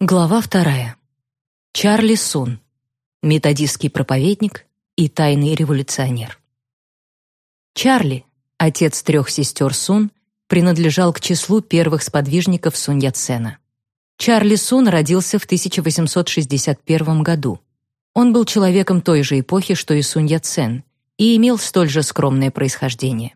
Глава вторая. Чарли Сун. Методистский проповедник и тайный революционер. Чарли, отец трех сестер Сун, принадлежал к числу первых сподвижников Сунь Яцена. Чарли Сун родился в 1861 году. Он был человеком той же эпохи, что и Сунь Яцен, и имел столь же скромное происхождение.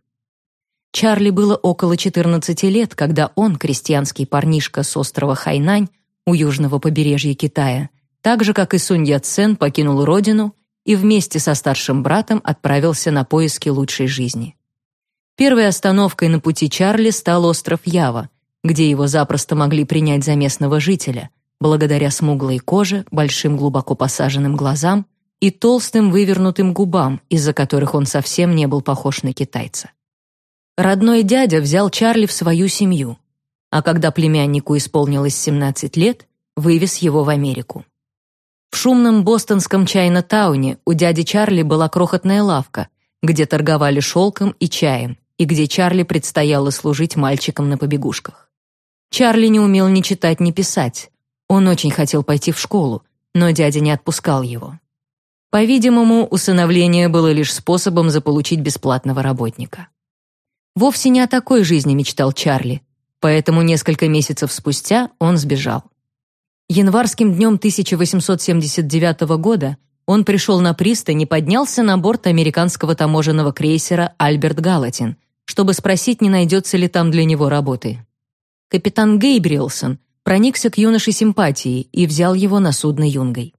Чарли было около 14 лет, когда он, крестьянский парнишка с острова Хайнань, у южного побережья Китая, так же, как и Сунь Яцен покинул родину и вместе со старшим братом отправился на поиски лучшей жизни. Первой остановкой на пути Чарли стал остров Ява, где его запросто могли принять за местного жителя, благодаря смуглой коже, большим глубоко посаженным глазам и толстым вывернутым губам, из-за которых он совсем не был похож на китайца. Родной дядя взял Чарли в свою семью, а когда племяннику исполнилось 17 лет, вывез его в Америку. В шумном бостонском Чайна-тауне у дяди Чарли была крохотная лавка, где торговали шелком и чаем, и где Чарли предстояло служить мальчиком на побегушках. Чарли не умел ни читать, ни писать. Он очень хотел пойти в школу, но дядя не отпускал его. По-видимому, усыновление было лишь способом заполучить бесплатного работника. Вовсе не о такой жизни мечтал Чарли, поэтому несколько месяцев спустя он сбежал. Январским днем 1879 года он пришел на пристань и поднялся на борт американского таможенного крейсера «Альберт Галатин», чтобы спросить, не найдется ли там для него работы. Капитан Гейбриэлсон проникся к юноше симпатией и взял его на судно юнгой.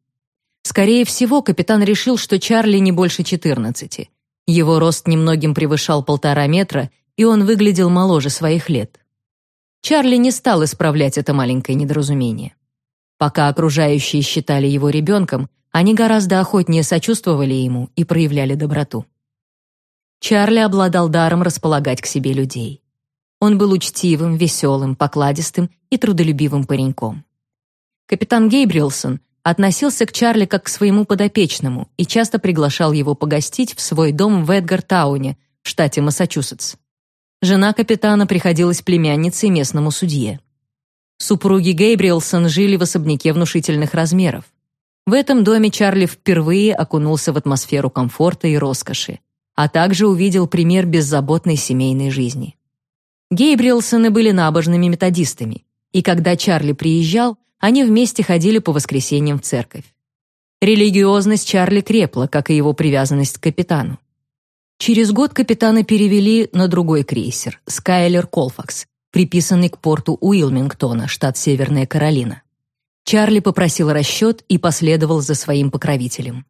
Скорее всего, капитан решил, что Чарли не больше 14. Его рост немногим превышал полтора метра, и он выглядел моложе своих лет. Чарли не стал исправлять это маленькое недоразумение. Пока окружающие считали его ребенком, они гораздо охотнее сочувствовали ему и проявляли доброту. Чарли обладал даром располагать к себе людей. Он был учтивым, веселым, покладистым и трудолюбивым пареньком. Капитан Гейбрилсон относился к Чарли как к своему подопечному и часто приглашал его погостить в свой дом в Эдгартауне, в штате Массачусетс. Жена капитана приходилась племянницей местному судье. Супруги Гейбриэлсон жили в особняке внушительных размеров. В этом доме Чарли впервые окунулся в атмосферу комфорта и роскоши, а также увидел пример беззаботной семейной жизни. Гейбриэлсоны были набожными методистами, и когда Чарли приезжал, они вместе ходили по воскресеньям в церковь. Религиозность Чарли крепла, как и его привязанность к капитану. Через год капитана перевели на другой крейсер «Скайлер Колфакс», приписанный к порту Уилмингтона, штат Северная Каролина. Чарли попросил расчет и последовал за своим покровителем.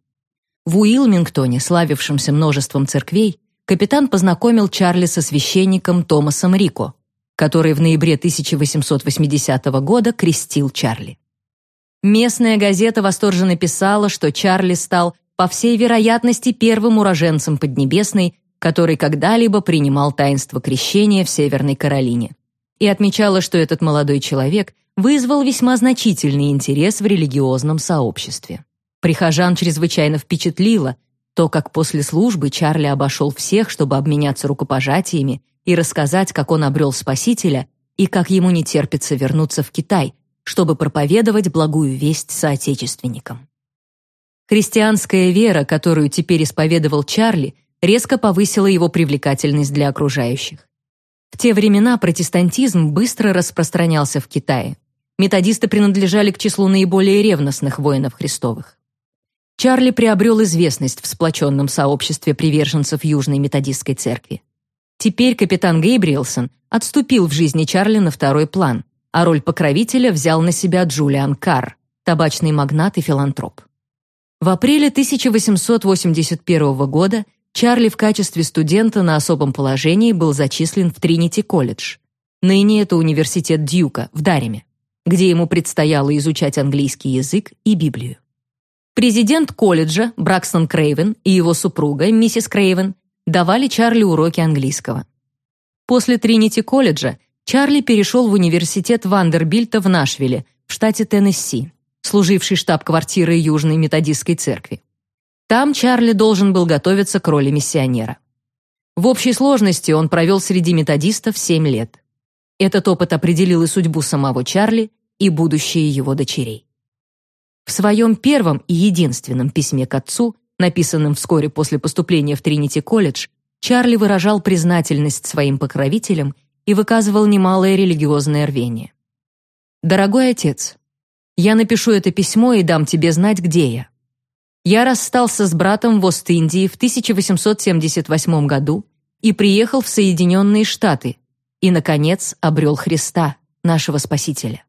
В Уилмингтоне, славившемся множеством церквей, капитан познакомил Чарли со священником Томасом Рико, который в ноябре 1880 года крестил Чарли. Местная газета восторженно писала, что Чарли стал по всей вероятности, первым уроженцем Поднебесной, который когда-либо принимал таинство крещения в Северной Каролине. И отмечала, что этот молодой человек вызвал весьма значительный интерес в религиозном сообществе. Прихожан чрезвычайно впечатлило то, как после службы Чарли обошел всех, чтобы обменяться рукопожатиями и рассказать, как он обрел Спасителя и как ему не терпится вернуться в Китай, чтобы проповедовать благую весть соотечественникам. Христианская вера, которую теперь исповедовал Чарли, резко повысила его привлекательность для окружающих. В те времена протестантизм быстро распространялся в Китае. Методисты принадлежали к числу наиболее ревностных воинов Христовых. Чарли приобрел известность в сплоченном сообществе приверженцев Южной методистской церкви. Теперь капитан Гейбриэлсон отступил в жизни Чарли на второй план, а роль покровителя взял на себя Джулиан Карр, табачный магнат и филантроп. В апреле 1881 года Чарли в качестве студента на особом положении был зачислен в Тринити-колледж. Ныне это университет Дьюка в Дареме, где ему предстояло изучать английский язык и Библию. Президент колледжа Бракстон Крейвен и его супруга, миссис Крейвен, давали Чарли уроки английского. После Тринити-колледжа Чарли перешел в университет Вандербильта в Нашвилле, в штате Теннесси служивший штаб-квартирой Южной методистской церкви. Там Чарли должен был готовиться к роли миссионера. В общей сложности он провел среди методистов семь лет. Этот опыт определил и судьбу самого Чарли, и будущее его дочерей. В своем первом и единственном письме к отцу, написанном вскоре после поступления в Тринити-колледж, Чарли выражал признательность своим покровителям и выказывал немалое религиозное рвение. «Дорогой отец, я напишу это письмо и дам тебе знать, где я. Я расстался с братом в Ост-Индии в 1878 году и приехал в Соединенные Штаты и, наконец, обрел Христа, нашего Спасителя.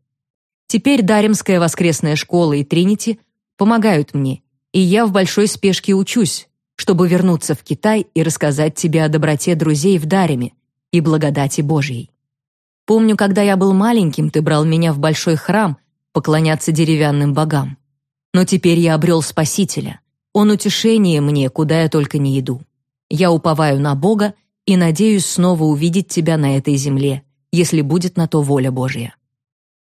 Теперь Даремская воскресная школа и Тринити помогают мне, и я в большой спешке учусь, чтобы вернуться в Китай и рассказать тебе о доброте друзей в Дареме и благодати Божьей. Помню, когда я был маленьким, ты брал меня в большой храм поклоняться деревянным богам. Но теперь я обрел Спасителя. Он утешение мне, куда я только не иду. Я уповаю на Бога и надеюсь снова увидеть тебя на этой земле, если будет на то воля Божья.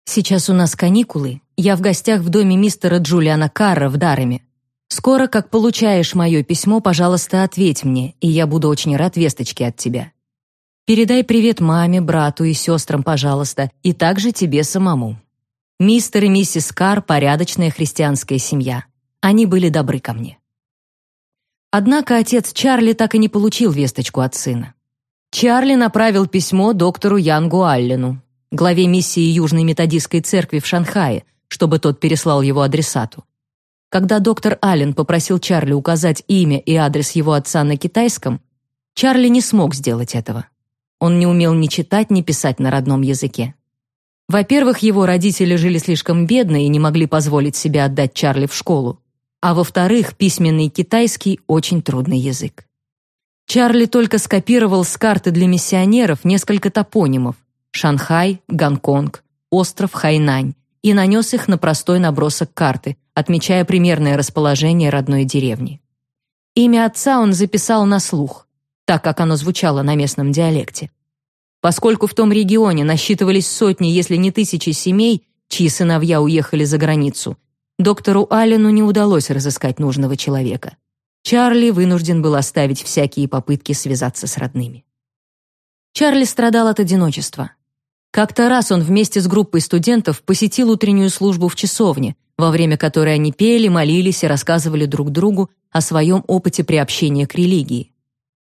Сейчас у нас каникулы, я в гостях в доме мистера Джулиана Карра в Дареме. Скоро, как получаешь мое письмо, пожалуйста, ответь мне, и я буду очень рад весточке от тебя. Передай привет маме, брату и сестрам, пожалуйста, и также тебе самому. Мистер и миссис Кар – порядочная христианская семья. Они были добры ко мне. Однако отец Чарли так и не получил весточку от сына. Чарли направил письмо доктору Янгу Аллену, главе миссии Южной методистской церкви в Шанхае, чтобы тот переслал его адресату. Когда доктор Аллен попросил Чарли указать имя и адрес его отца на китайском, Чарли не смог сделать этого. Он не умел ни читать, ни писать на родном языке. Во-первых, его родители жили слишком бедно и не могли позволить себе отдать Чарли в школу. А во-вторых, письменный китайский – очень трудный язык. Чарли только скопировал с карты для миссионеров несколько топонимов – Шанхай, Гонконг, остров Хайнань и нанес их на простой набросок карты, отмечая примерное расположение родной деревни. Имя отца он записал на слух, так как оно звучало на местном диалекте. Поскольку в том регионе насчитывались сотни, если не тысячи семей, чьи сыновья уехали за границу, доктору Аллену не удалось разыскать нужного человека. Чарли вынужден был оставить всякие попытки связаться с родными. Чарли страдал от одиночества. Как-то раз он вместе с группой студентов посетил утреннюю службу в часовне, во время которой они пели, молились и рассказывали друг другу о своем опыте приобщения к религии.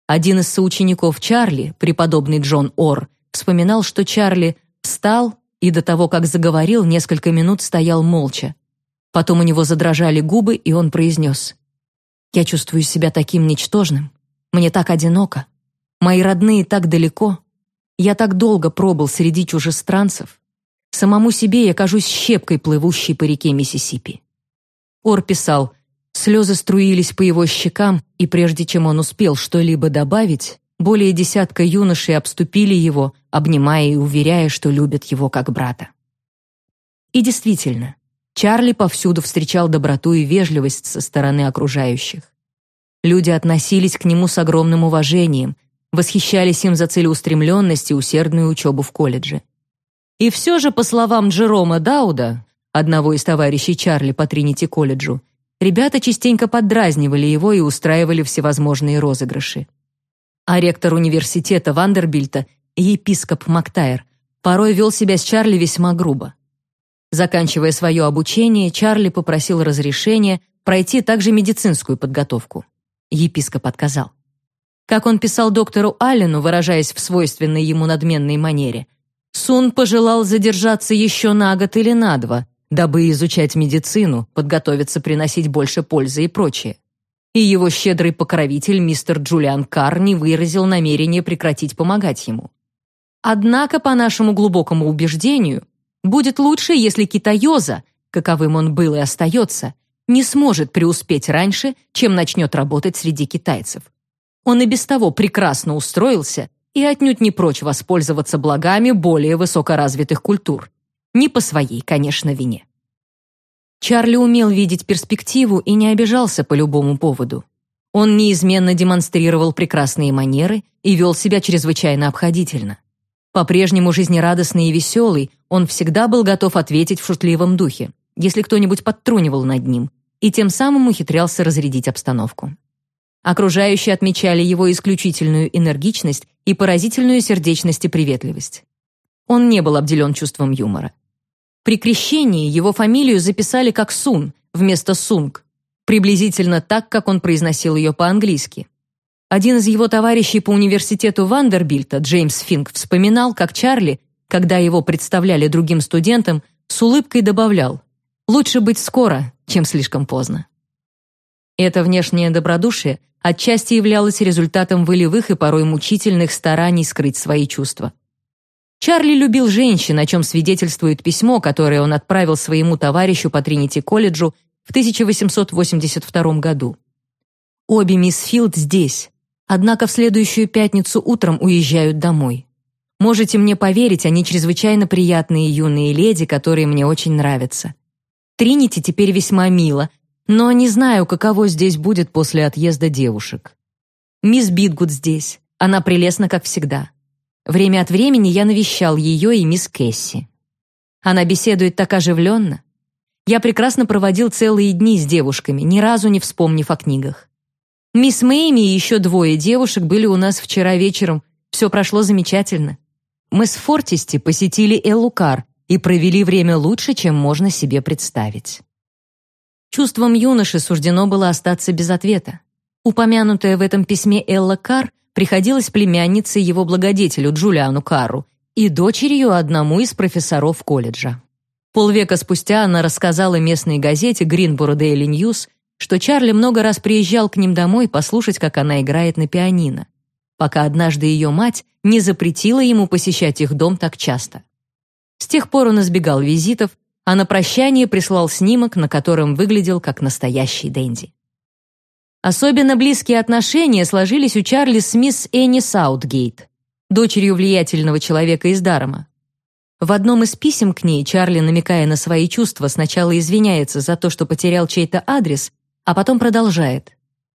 Один из соучеников Чарли, преподобный Джон Ор, вспоминал, что Чарли встал и до того, как заговорил, несколько минут стоял молча. Потом у него задрожали губы, и он произнес. «Я чувствую себя таким ничтожным. Мне так одиноко. Мои родные так далеко. Я так долго пробыл среди чужестранцев. Самому себе я кажусь щепкой, плывущей по реке Миссисипи. Ор писал, слезы струились по его щекам, и прежде чем он успел что-либо добавить, более десятка юношей обступили его, обнимая и уверяя, что любят его как брата. И действительно, Чарли повсюду встречал доброту и вежливость со стороны окружающих. Люди относились к нему с огромным уважением, восхищались им за целеустремленность и усердную учебу в колледже. И все же, по словам Джерома Дауда, одного из товарищей Чарли по Тринити-колледжу, ребята частенько поддразнивали его и устраивали всевозможные розыгрыши. А ректор университета Вандербильта, епископ Мактайр, порой вел себя с Чарли весьма грубо. Заканчивая свое обучение, Чарли попросил разрешения пройти также медицинскую подготовку. Епископ отказал. Как он писал доктору Аллену, выражаясь в свойственной ему надменной манере, Сун пожелал задержаться еще на год или на два, дабы изучать медицину, подготовиться приносить больше пользы и прочее. И его щедрый покровитель мистер Джулиан Карр не выразил намерения прекратить помогать ему. Однако, по нашему глубокому убеждению, будет лучше, если китаёза, каковым он был и остается, не сможет преуспеть раньше, чем начнет работать среди китайцев. Он и без того прекрасно устроился и отнюдь не прочь воспользоваться благами более высокоразвитых культур. Не по своей, конечно, вине. Чарли умел видеть перспективу и не обижался по любому поводу. Он неизменно демонстрировал прекрасные манеры и вел себя чрезвычайно обходительно. По-прежнему жизнерадостный и веселый, он всегда был готов ответить в шутливом духе, если кто-нибудь подтрунивал над ним, и тем самым ухитрялся разрядить обстановку. Окружающие отмечали его исключительную энергичность и поразительную сердечность и приветливость. Он не был обделен чувством юмора. При крещении его фамилию записали как Сун вместо Сунг, приблизительно так, как он произносил ее по-английски. Один из его товарищей по университету Вандербильта, Джеймс Финк, вспоминал, как Чарли, когда его представляли другим студентам, с улыбкой добавлял «Лучше быть скоро, чем слишком поздно». Это внешнее добродушие отчасти являлось результатом волевых и порой мучительных стараний скрыть свои чувства. Чарли любил женщин, о чем свидетельствует письмо, которое он отправил своему товарищу по Тринити-колледжу в 1882 году. Обе мисс Филд здесь, однако в следующую пятницу утром уезжают домой. Можете мне поверить, они чрезвычайно приятные юные леди, которые мне очень нравятся. Тринити теперь весьма мило, но не знаю, каково здесь будет после отъезда девушек. Мисс Битгуд здесь, она прелестна, как всегда. Время от времени я навещал ее и мисс Кэсси. Она беседует так оживленно. Я прекрасно проводил целые дни с девушками, ни разу не вспомнив о книгах. Мисс Мэйми и еще двое девушек были у нас вчера вечером. Все прошло замечательно. Мы с Фортисти посетили Эллукар и провели время лучше, чем можно себе представить. Чувством юноши суждено было остаться без ответа. Упомянутая в этом письме Элла Кар приходилась племянницей его благодетелю Джулиану Карру и дочерью одному из профессоров колледжа. Полвека спустя она рассказала местной газете Greenboro Daily News, что Чарли много раз приезжал к ним домой послушать, как она играет на пианино, пока однажды ее мать не запретила ему посещать их дом так часто. С тех пор он избегал визитов, а на прощание прислал снимок, на котором выглядел как настоящий Дэнди. Особенно близкие отношения сложились у Чарли с мисс Энни Саутгейт, дочерью влиятельного человека из Дарома. В одном из писем к ней Чарли, намекая на свои чувства, сначала извиняется за то, что потерял чей-то адрес, а потом продолжает.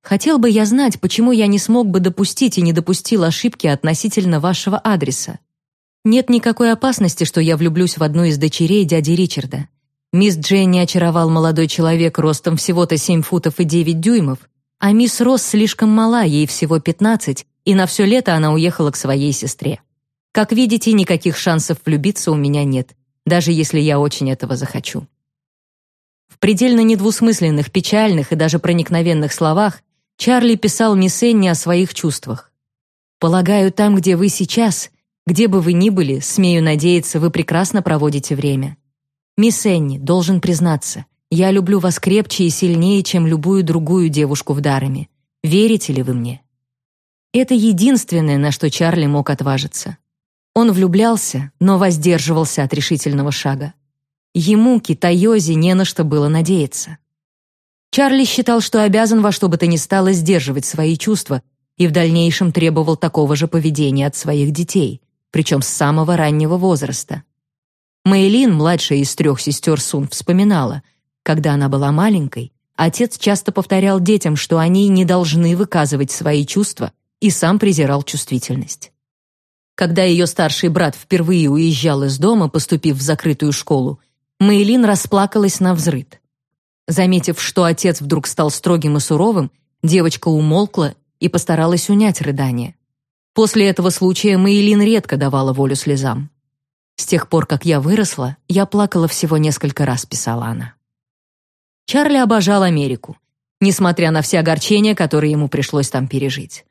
«Хотел бы я знать, почему я не смог бы допустить и не допустил ошибки относительно вашего адреса. Нет никакой опасности, что я влюблюсь в одну из дочерей дяди Ричарда. Мисс Дженни очаровал молодой человек ростом всего-то 7 футов и 9 дюймов, а мисс Росс слишком мала, ей всего 15, и на все лето она уехала к своей сестре. Как видите, никаких шансов влюбиться у меня нет, даже если я очень этого захочу. В предельно недвусмысленных, печальных и даже проникновенных словах Чарли писал мисс Энни о своих чувствах. «Полагаю, там, где вы сейчас, где бы вы ни были, смею надеяться, вы прекрасно проводите время. Мисс Энни, должен признаться, я люблю вас крепче и сильнее, чем любую другую девушку в Дарами. Верите ли вы мне? Это единственное, на что Чарли мог отважиться. Он влюблялся, но воздерживался от решительного шага. Ему, Китайозе, не на что было надеяться. Чарли считал, что обязан во что бы то ни стало сдерживать свои чувства и в дальнейшем требовал такого же поведения от своих детей, причем с самого раннего возраста. Мэйлин, младшая из трех сестер Сун, вспоминала, когда она была маленькой, отец часто повторял детям, что они не должны выказывать свои чувства, и сам презирал чувствительность. Когда ее старший брат впервые уезжал из дома, поступив в закрытую школу, Мэйлин расплакалась на взрыд. Заметив, что отец вдруг стал строгим и суровым, девочка умолкла и постаралась унять рыдание. После этого случая Мэйлин редко давала волю слезам. «С тех пор, как я выросла, я плакала всего несколько раз», — писала она. Чарли обожал Америку, несмотря на все огорчения, которые ему пришлось там пережить.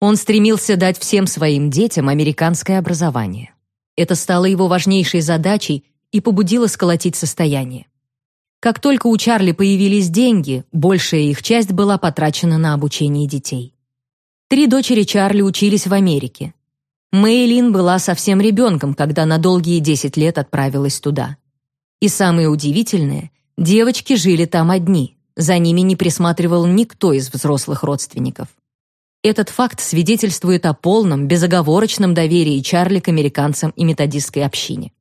Он стремился дать всем своим детям американское образование. Это стало его важнейшей задачей и побудило сколотить состояние. Как только у Чарли появились деньги, большая их часть была потрачена на обучение детей. Три дочери Чарли учились в Америке. Мэйлин была совсем ребенком, когда на долгие 10 лет отправилась туда. И самое удивительное, Девочки жили там одни, за ними не присматривал никто из взрослых родственников. Этот факт свидетельствует о полном, безоговорочном доверии Чарли к американцам и методистской общине.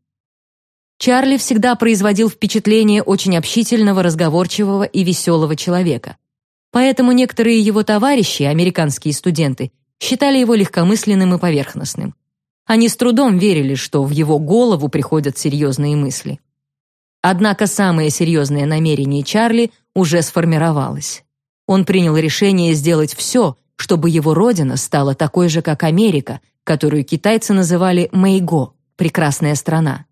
Чарли всегда производил впечатление очень общительного, разговорчивого и веселого человека. Поэтому некоторые его товарищи, американские студенты, считали его легкомысленным и поверхностным. Они с трудом верили, что в его голову приходят серьезные мысли. Однако самое серьезное намерение Чарли уже сформировалось. Он принял решение сделать все, чтобы его родина стала такой же, как Америка, которую китайцы называли Мэйго – прекрасная страна.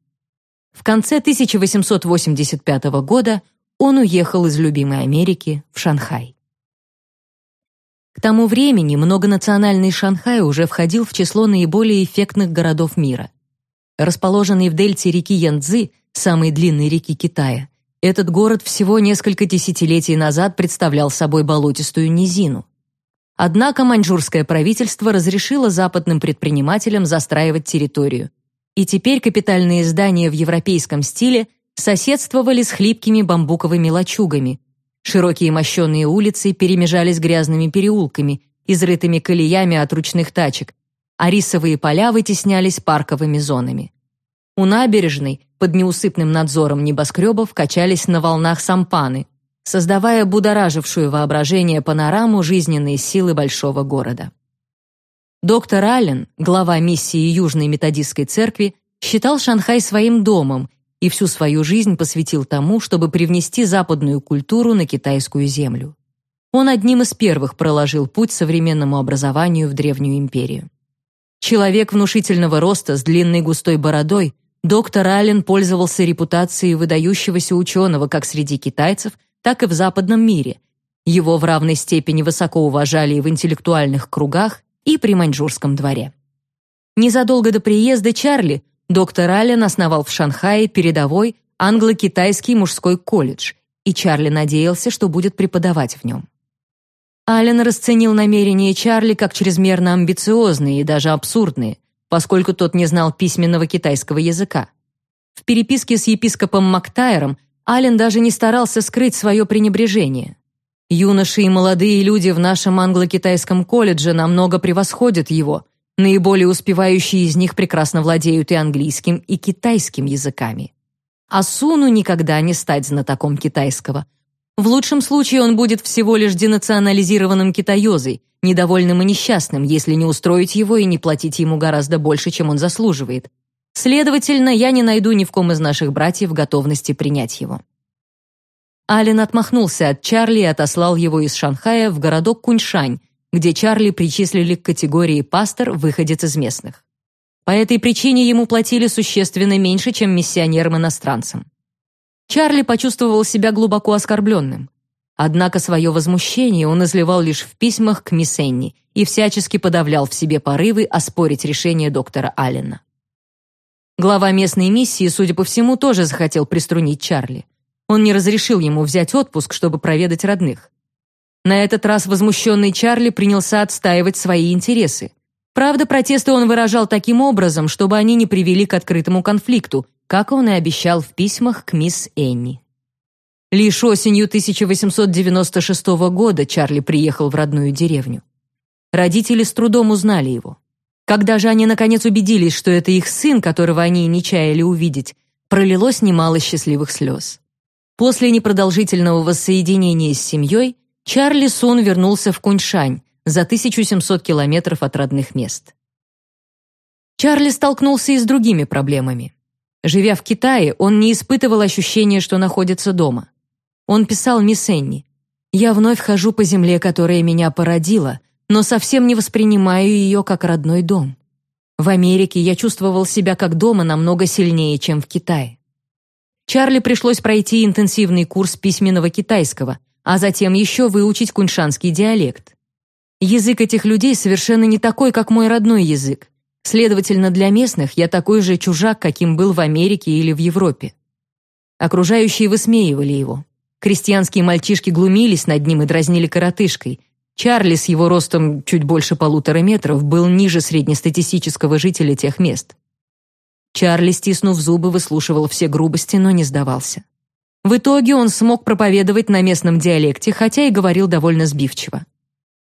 в конце 1885 года он уехал из любимой Америки в Шанхай. К тому времени многонациональный Шанхай уже входил в число наиболее эффектных городов мира. Расположенный в дельте реки Янцзы, самой длинной реки Китая, этот город всего несколько десятилетий назад представлял собой болотистую низину. Однако маньчжурское правительство разрешило западным предпринимателям застраивать территорию, и теперь капитальные здания в европейском стиле соседствовали с хлипкими бамбуковыми лачугами. Широкие мощенные улицы перемежались грязными переулками, изрытыми колеями от ручных тачек, а рисовые поля вытеснялись парковыми зонами. У набережной, под неусыпным надзором небоскребов, качались на волнах сампаны, создавая будоражившую воображение панораму жизненной силы большого города. Доктор Аллен, глава миссии Южной методистской церкви, считал Шанхай своим домом и всю свою жизнь посвятил тому, чтобы привнести западную культуру на китайскую землю. Он одним из первых проложил путь современному образованию в древнюю империю. Человек внушительного роста с длинной густой бородой, доктор Аллен пользовался репутацией выдающегося ученого как среди китайцев, так и в западном мире. Его в равной степени высоко уважали и в интеллектуальных кругах, и при маньчжурском дворе. Незадолго до приезда Чарли доктор Аллен основал в Шанхае передовой англо-китайский мужской колледж, и Чарли надеялся, что будет преподавать в нем. Аллен расценил намерения Чарли как чрезмерно амбициозные и даже абсурдные, поскольку тот не знал письменного китайского языка. В переписке с епископом Мактайром Аллен даже не старался скрыть свое пренебрежение. Юноши и молодые люди в нашем англо-китайском колледже намного превосходят его. Наиболее успевающие из них прекрасно владеют и английским, и китайским языками. А Суну никогда не стать знатоком китайского. В лучшем случае он будет всего лишь денационализированным китаёзой, недовольным и несчастным, если не устроить его и не платить ему гораздо больше, чем он заслуживает. Следовательно, я не найду ни в ком из наших братьев готовности принять его. Ален отмахнулся от Чарли и отослал его из Шанхая в городок Куньшань, где Чарли причислили к категории пастор, выходец из местных. По этой причине ему платили существенно меньше, чем миссионерам-иностранцам. Чарли почувствовал себя глубоко оскорбленным. Однако свое возмущение он изливал лишь в письмах к мисс Энни и всячески подавлял в себе порывы оспорить решение доктора Аллена. Глава местной миссии, судя по всему, тоже захотел приструнить Чарли. Он не разрешил ему взять отпуск, чтобы проведать родных. На этот раз возмущенный Чарли принялся отстаивать свои интересы. Правда, протесты он выражал таким образом, чтобы они не привели к открытому конфликту, как он и обещал в письмах к мисс Энни. Лишь осенью 1896 года Чарли приехал в родную деревню. Родители с трудом узнали его. Когда же они наконец убедились, что это их сын, которого они не чаяли увидеть, пролилось немало счастливых слез. После непродолжительного воссоединения с семьей Чарли Сун вернулся в Куньшань за 1700 километров от родных мест. Чарли столкнулся и с другими проблемами. Живя в Китае, он не испытывал ощущения, что находится дома. Он писал мисс Энни, «Я вновь хожу по земле, которая меня породила, но совсем не воспринимаю ее как родной дом. В Америке я чувствовал себя как дома намного сильнее, чем в Китае. Чарли пришлось пройти интенсивный курс письменного китайского, а затем еще выучить куншанский диалект. Язык этих людей совершенно не такой, как мой родной язык. Следовательно, для местных я такой же чужак, каким был в Америке или в Европе. Окружающие высмеивали его. Крестьянские мальчишки глумились над ним и дразнили коротышкой, Чарли с его ростом чуть больше полутора метров был ниже среднестатистического жителя тех мест. Чарли, стиснув зубы, выслушивал все грубости, но не сдавался. В итоге он смог проповедовать на местном диалекте, хотя и говорил довольно сбивчиво.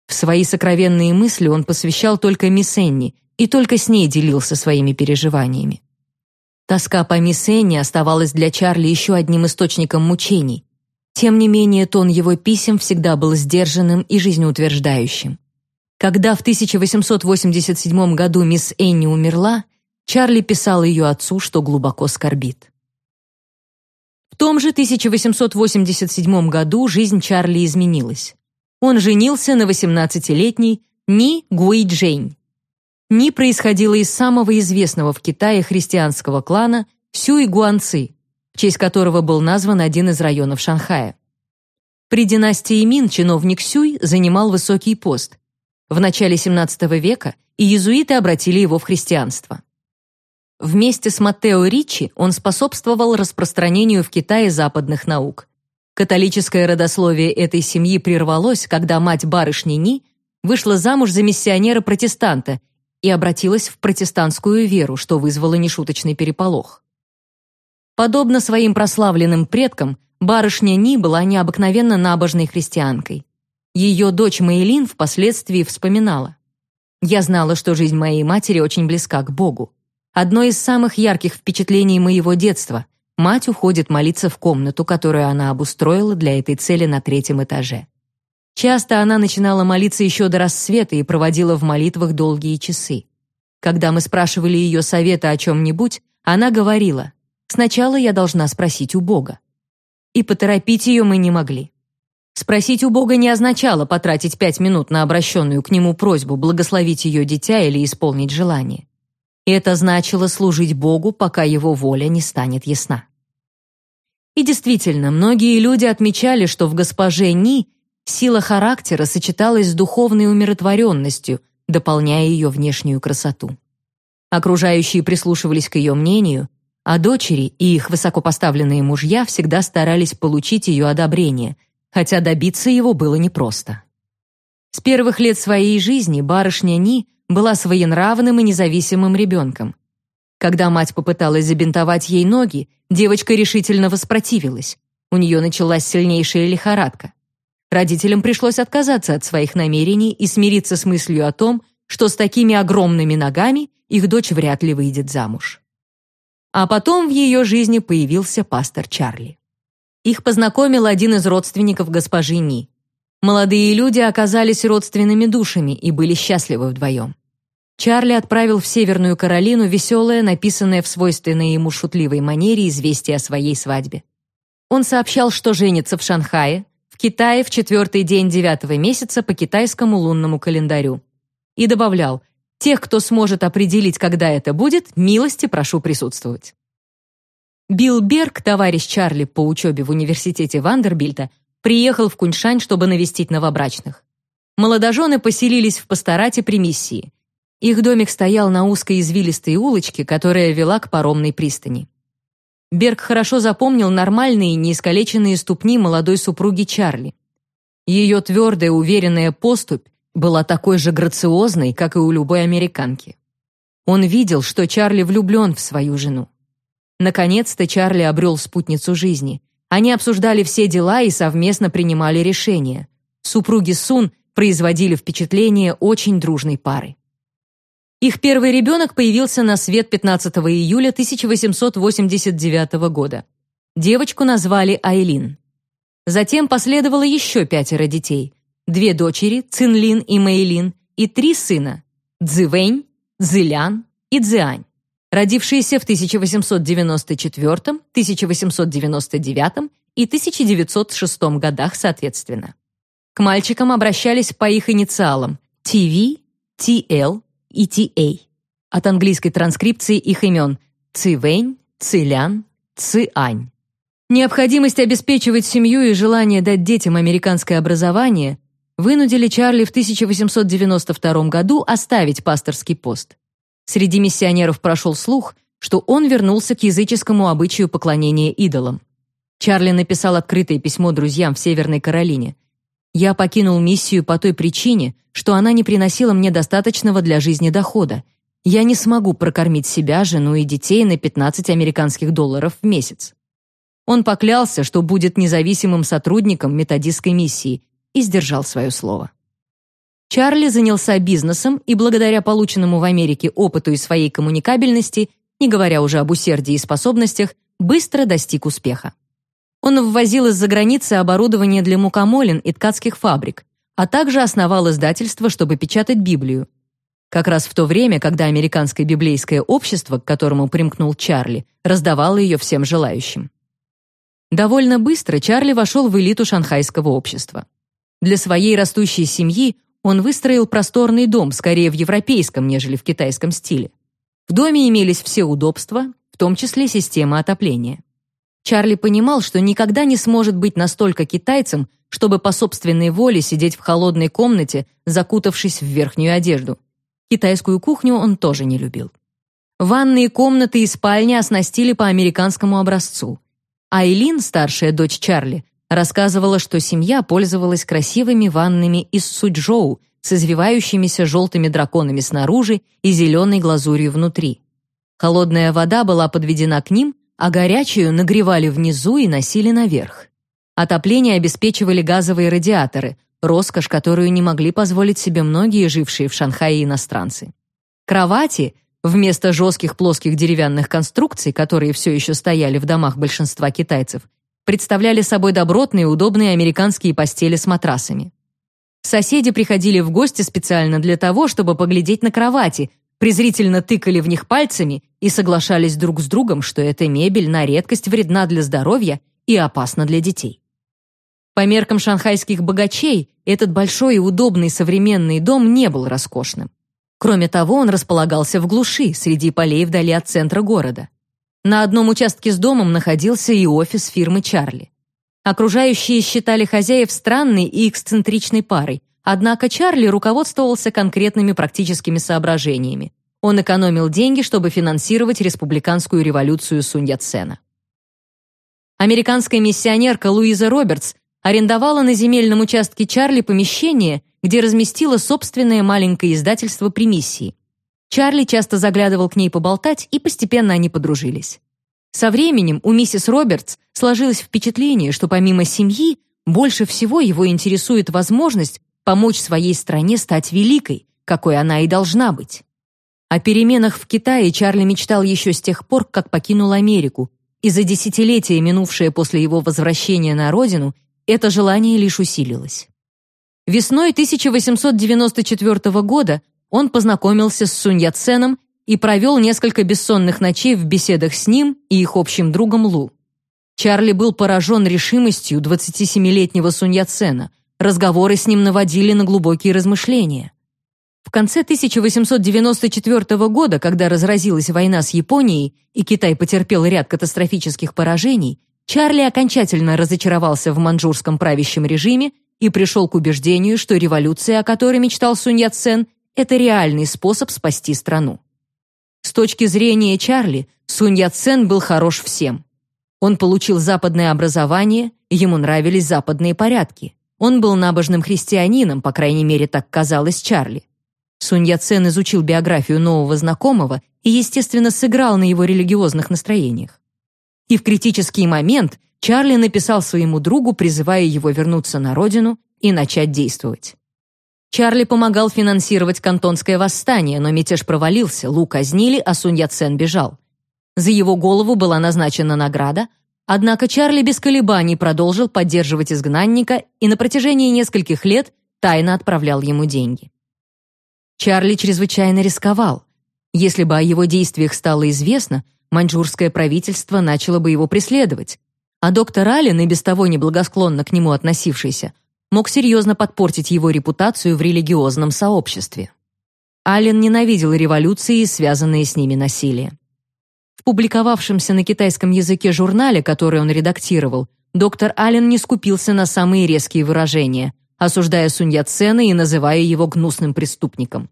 В свои сокровенные мысли он посвящал только мисс Энни и только с ней делился своими переживаниями. Тоска по мисс Энни оставалась для Чарли еще одним источником мучений, тем не менее, тон его писем всегда был сдержанным и жизнеутверждающим. Когда в 1887 году мисс Энни умерла, Чарли писал ее отцу, что глубоко скорбит. В том же 1887 году жизнь Чарли изменилась. Он женился на 18-летней Ни Гуи Джейн. Ни происходила из самого известного в Китае христианского клана Сюй Гуанци, в честь которого был назван один из районов Шанхая. При династии Мин чиновник Сюй занимал высокий пост. В начале XVII века иезуиты обратили его в христианство. Вместе с Маттео Риччи он способствовал распространению в Китае западных наук. Католическое родословие этой семьи прервалось, когда мать барышни Ни вышла замуж за миссионера-протестанта и обратилась в протестантскую веру, что вызвало нешуточный переполох. Подобно своим прославленным предкам, барышня Ни была необыкновенно набожной христианкой. Ее дочь Мэйлин впоследствии вспоминала. «Я знала, что жизнь моей матери очень близка к Богу. Одно из самых ярких впечатлений моего детства — мать уходит молиться в комнату, которую она обустроила для этой цели на третьем этаже. Часто она начинала молиться еще до рассвета и проводила в молитвах долгие часы. Когда мы спрашивали ее совета о чем-нибудь, она говорила, «Сначала я должна спросить у Бога». И поторопить ее мы не могли. Спросить у Бога не означало потратить пять минут на обращенную к Нему просьбу благословить ее дитя или исполнить желание. Это значило служить Богу, пока его воля не станет ясна. И действительно, многие люди отмечали, что в госпоже Ни сила характера сочеталась с духовной умиротворенностью, дополняя ее внешнюю красоту. Окружающие прислушивались к ее мнению, а дочери и их высокопоставленные мужья всегда старались получить ее одобрение, хотя добиться его было непросто. С первых лет своей жизни барышня Ни была своенравным и независимым ребенком. Когда мать попыталась забинтовать ей ноги, девочка решительно воспротивилась. У нее началась сильнейшая лихорадка. Родителям пришлось отказаться от своих намерений и смириться с мыслью о том, что с такими огромными ногами их дочь вряд ли выйдет замуж. А потом в ее жизни появился пастор Чарли. Их познакомил один из родственников госпожи Ни. Молодые люди оказались родственными душами и были счастливы вдвоем. Чарли отправил в Северную Каролину веселое, написанное в свойственной ему шутливой манере известие о своей свадьбе. Он сообщал, что женится в Шанхае, Китае в четвертый день девятого месяца по китайскому лунному календарю. И добавлял, тех, кто сможет определить, когда это будет, милости прошу присутствовать. Билл Берг, товарищ Чарли по учебе в университете Вандербильта, приехал в Куньшань, чтобы навестить новобрачных. Молодожены поселились в пасторате при миссии. Их домик стоял на узкой извилистой улочке, которая вела к паромной пристани. Берг хорошо запомнил нормальные, неискалеченные ступни молодой супруги Чарли. Ее твердая, уверенная поступь была такой же грациозной, как и у любой американки. Он видел, что Чарли влюблен в свою жену. Наконец-то Чарли обрел спутницу жизни. Они обсуждали все дела и совместно принимали решения. Супруги Сун производили впечатление очень дружной пары. Их первый ребенок появился на свет 15 июля 1889 года. Девочку назвали Айлин. Затем последовало еще пятеро детей. Две дочери, Цинлин и Мэйлин, и три сына, Цзывэнь, Цзылян и Цзиань родившиеся в 1894, 1899 и 1906 годах соответственно. К мальчикам обращались по их инициалам TV, TL и TA. От английской транскрипции их имен Цивэнь, Цилян, Циань. Необходимость обеспечивать семью и желание дать детям американское образование вынудили Чарли в 1892 году оставить пасторский пост. Среди миссионеров прошел слух, что он вернулся к языческому обычаю поклонения идолам. Чарли написал открытое письмо друзьям в Северной Каролине. «Я покинул миссию по той причине, что она не приносила мне достаточного для жизни дохода. Я не смогу прокормить себя, жену и детей на 15 американских долларов в месяц». Он поклялся, что будет независимым сотрудником методистской миссии и сдержал свое слово. Чарли занялся бизнесом и благодаря полученному в Америке опыту и своей коммуникабельности, не говоря уже об усердии и способностях, быстро достиг успеха. Он ввозил из-за границы оборудование для мукомолин и ткацких фабрик, а также основал издательство, чтобы печатать Библию. Как раз в то время, когда американское библейское общество, к которому примкнул Чарли, раздавало ее всем желающим. Довольно быстро Чарли вошел в элиту шанхайского общества. Для своей растущей семьи он выстроил просторный дом, скорее в европейском, нежели в китайском стиле. В доме имелись все удобства, в том числе система отопления. Чарли понимал, что никогда не сможет быть настолько китайцем, чтобы по собственной воле сидеть в холодной комнате, закутавшись в верхнюю одежду. Китайскую кухню он тоже не любил. Ванные комнаты и спальни оснастили по американскому образцу. Айлин, старшая дочь Чарли, рассказывала, что семья пользовалась красивыми ваннами из суджоу с извивающимися желтыми драконами снаружи и зеленой глазурью внутри. Холодная вода была подведена к ним, а горячую нагревали внизу и носили наверх. Отопление обеспечивали газовые радиаторы, роскошь, которую не могли позволить себе многие жившие в Шанхае иностранцы. Кровати, вместо жестких плоских деревянных конструкций, которые все еще стояли в домах большинства китайцев, представляли собой добротные удобные американские постели с матрасами. Соседи приходили в гости специально для того, чтобы поглядеть на кровати, презрительно тыкали в них пальцами и соглашались друг с другом, что эта мебель на редкость вредна для здоровья и опасна для детей. По меркам шанхайских богачей, этот большой и удобный современный дом не был роскошным. Кроме того, он располагался в глуши, среди полей вдали от центра города. На одном участке с домом находился и офис фирмы Чарли. Окружающие считали хозяев странной и эксцентричной парой, однако Чарли руководствовался конкретными практическими соображениями. Он экономил деньги, чтобы финансировать республиканскую революцию Сунь Яцена. Американская миссионерка Луиза Робертс арендовала на земельном участке Чарли помещение, где разместила собственное маленькое издательство при миссии. Чарли часто заглядывал к ней поболтать, и постепенно они подружились. Со временем у миссис Робертс сложилось впечатление, что помимо семьи, больше всего его интересует возможность помочь своей стране стать великой, какой она и должна быть. О переменах в Китае Чарли мечтал еще с тех пор, как покинул Америку, и за десятилетия, минувшее после его возвращения на родину, это желание лишь усилилось. Весной 1894 года он познакомился с Сунь Яценом и провел несколько бессонных ночей в беседах с ним и их общим другом Лу. Чарли был поражен решимостью 27-летнего Сунь Яцена. Разговоры с ним наводили на глубокие размышления. В конце 1894 года, когда разразилась война с Японией и Китай потерпел ряд катастрофических поражений, Чарли окончательно разочаровался в манчжурском правящем режиме и пришел к убеждению, что революция, о которой мечтал Сунь Яцен, это реальный способ спасти страну. С точки зрения Чарли, Сунь Яцен был хорош всем. Он получил западное образование, ему нравились западные порядки. Он был набожным христианином, по крайней мере, так казалось Чарли. Сунь Яцен изучил биографию нового знакомого и, естественно, сыграл на его религиозных настроениях. И в критический момент Чарли написал своему другу, призывая его вернуться на родину и начать действовать. Чарли помогал финансировать кантонское восстание, но мятеж провалился, Лу казнили, а Сунь Яцен бежал. За его голову была назначена награда, однако Чарли без колебаний продолжил поддерживать изгнанника и на протяжении нескольких лет тайно отправлял ему деньги. Чарли чрезвычайно рисковал. Если бы о его действиях стало известно, маньчжурское правительство начало бы его преследовать, а доктор Аллен, и без того неблагосклонно к нему относившийся, мог серьезно подпортить его репутацию в религиозном сообществе. Аллен ненавидел революции и связанные с ними насилие. В публиковавшемся на китайском языке журнале, который он редактировал, доктор Аллен не скупился на самые резкие выражения, осуждая Сунь Яцена и называя его гнусным преступником.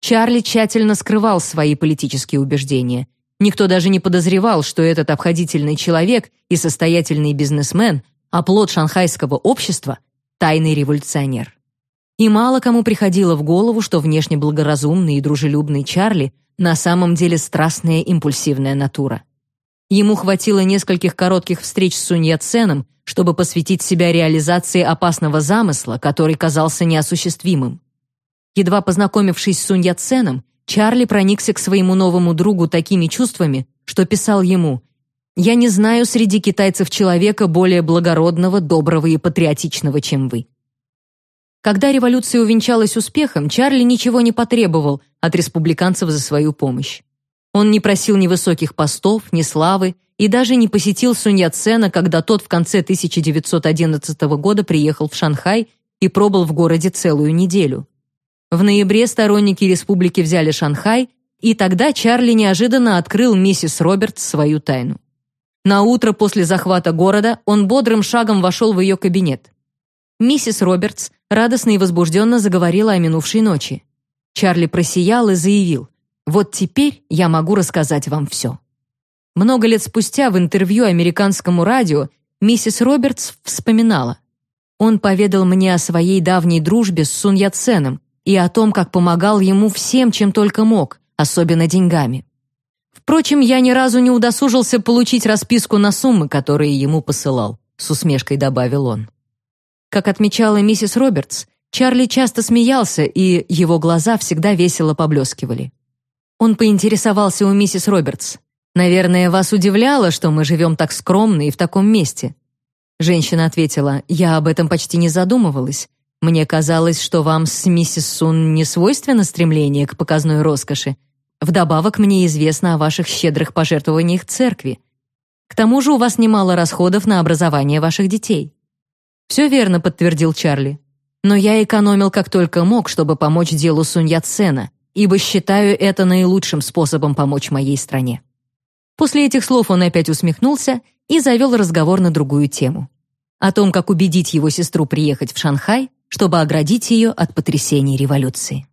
Чарли тщательно скрывал свои политические убеждения, Никто даже не подозревал, что этот обходительный человек и состоятельный бизнесмен, оплот шанхайского общества, тайный революционер. И мало кому приходило в голову, что внешне благоразумный и дружелюбный Чарли на самом деле страстная импульсивная натура. Ему хватило нескольких коротких встреч с Сунь Яценом, чтобы посвятить себя реализации опасного замысла, который казался неосуществимым. Едва познакомившись с Сунь Яценом, Чарли проникся к своему новому другу такими чувствами, что писал ему «Я не знаю среди китайцев человека более благородного, доброго и патриотичного, чем вы». Когда революция увенчалась успехом, Чарли ничего не потребовал от республиканцев за свою помощь. Он не просил ни высоких постов, ни славы и даже не посетил Сунь Яцена, когда тот в конце 1911 года приехал в Шанхай и пробыл в городе целую неделю. В ноябре сторонники республики взяли Шанхай, и тогда Чарли неожиданно открыл миссис Робертс свою тайну. На утро после захвата города он бодрым шагом вошел в ее кабинет. Миссис Робертс радостно и возбужденно заговорила о минувшей ночи. Чарли просиял и заявил, «Вот теперь я могу рассказать вам все». Много лет спустя в интервью американскому радио миссис Робертс вспоминала, «Он поведал мне о своей давней дружбе с Сун Яценом и о том, как помогал ему всем, чем только мог, особенно деньгами. Впрочем, я ни разу не удосужился получить расписку на суммы, которые ему посылал, с усмешкой добавил он. Как отмечала миссис Робертс, Чарли часто смеялся, и его глаза всегда весело поблескивали. Он поинтересовался у миссис Робертс. «Наверное, вас удивляло, что мы живем так скромно и в таком месте?» Женщина ответила, «Я об этом почти не задумывалась. Мне казалось, что вам с миссис Сун не свойственно стремление к показной роскоши, Вдобавок мне известно о ваших щедрых пожертвованиях церкви. К тому же у вас немало расходов на образование ваших детей». «Все верно», — подтвердил Чарли. «Но я экономил как только мог, чтобы помочь делу Сунь Яцена, ибо считаю это наилучшим способом помочь моей стране». После этих слов он опять усмехнулся и завел разговор на другую тему. О том, как убедить его сестру приехать в Шанхай, чтобы оградить ее от потрясений революции.